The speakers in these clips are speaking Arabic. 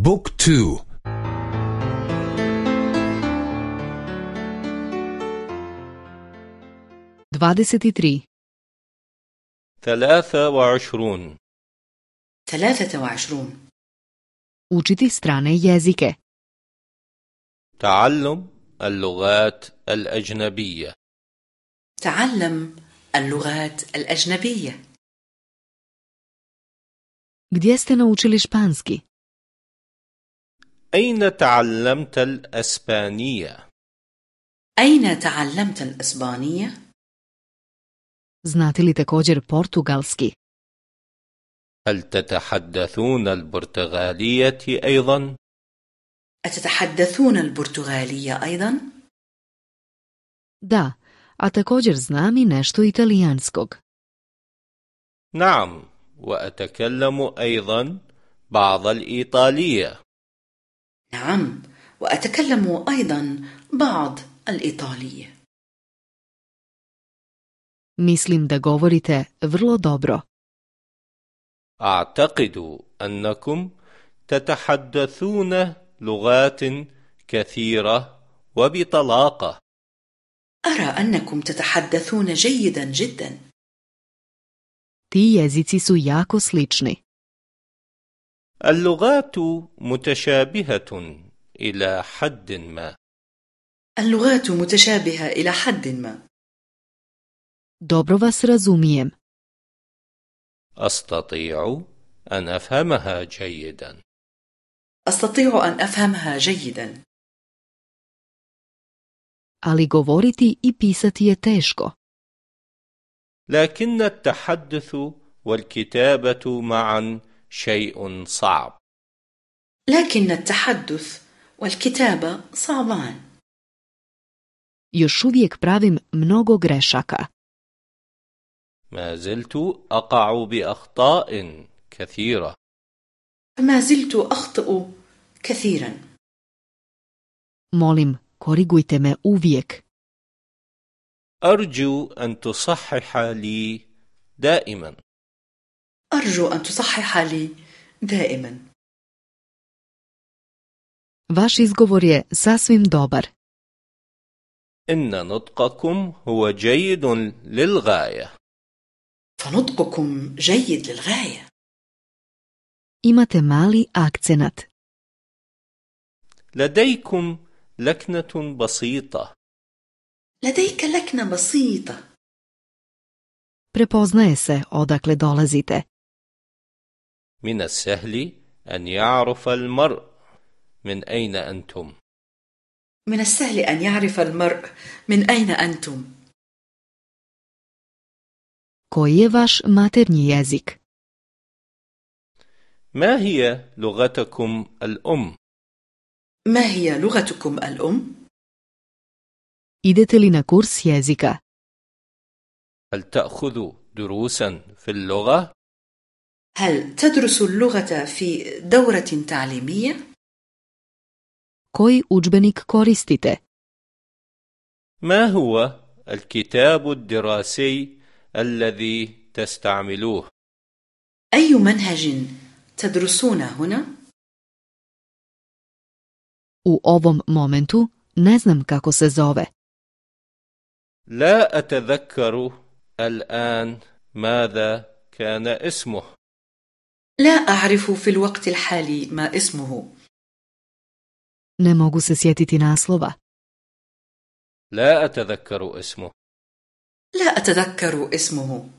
بوك تو. dvadeset tri ثلاثة وعشرون. ثلاثة وعشرون. Učiti strane jezike. تعلم اللغات الأجنبية. تعلم اللغات الأجنبية. Gdje ste naučili španski? أين تعلمت الأسبانية؟ أين تعلمت الإسبانية؟ znate li također portugalski هل تتحدثون البرتغالية أيضا؟ أتتحدثون البرتغالية أيضا؟ da a također znam i nešto italijanskog نعم وأتكلم أيضا بعض الإيطالية نعم. وأتكلم أيضا بعض الإيطالية mislim da govorite vrlo dobro. أعتقد أنكم تتحدثون لغات كثيرة وبطلاقة. أرى أنكم تتحدثون جيدا جدا. Ti jezici su jako slični. اللغات متشابهة إلى حد ما. اللغات متشابهة إلى حد ما. Dobro vas razumijem. أستطيع أن أفهمها جيدا. أستطيع أن أفهمها جيدا. Ali govoriti i pisati je teško. لكن التحدث والكتابة معا شيء صعب. لكن التحدث والكتابة صعبان. Još uvijek pravim mnogo grešaka. ما زلت أقع بأخطاء كثيرة. فما زلت أخطئ كثيرا. Molim korigujte me uvijek. أرجو أن تصحح لي دائما. أرجو أن تصحح لي دائما. Vaš izgovor je sasvim dobar. إن نطقكم هو جيد للغاية. فنطقكم جيد للغاية. Imate mali akcenat. لديكم لكنة بسيطة. لديك لكنة بسيطة. Prepoznaje se odakle dolazite. من السهل أن يعرف المرء من أين أنتم من السهل أن يعرف المرء من أين أنتم koji je vaš maternji jezik ما هي لغتكم الأم؟ ما هي لغتكم الأم؟ idete li na kurs jezika هل تأخذ دروسا في اللغة؟ هل تدرس اللغة في دورة تعليمية؟ koji udžbenik koristite ما هو الكتاب الدراسي الذي تستعملوه؟ أي منهج تدرسون هنا؟ u ovom momentu ne znam kako se zove لا أتذكر الآن ماذا كان اسمه لا أعرف في الوقت الحالي ما اسمه. ne mogu se sjetiti naslova لا أتذكر اسمه. لا أتذكر اسمه.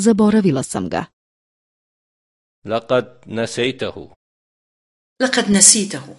zaboravila sam ga لقد نسيته. لقد نسيته.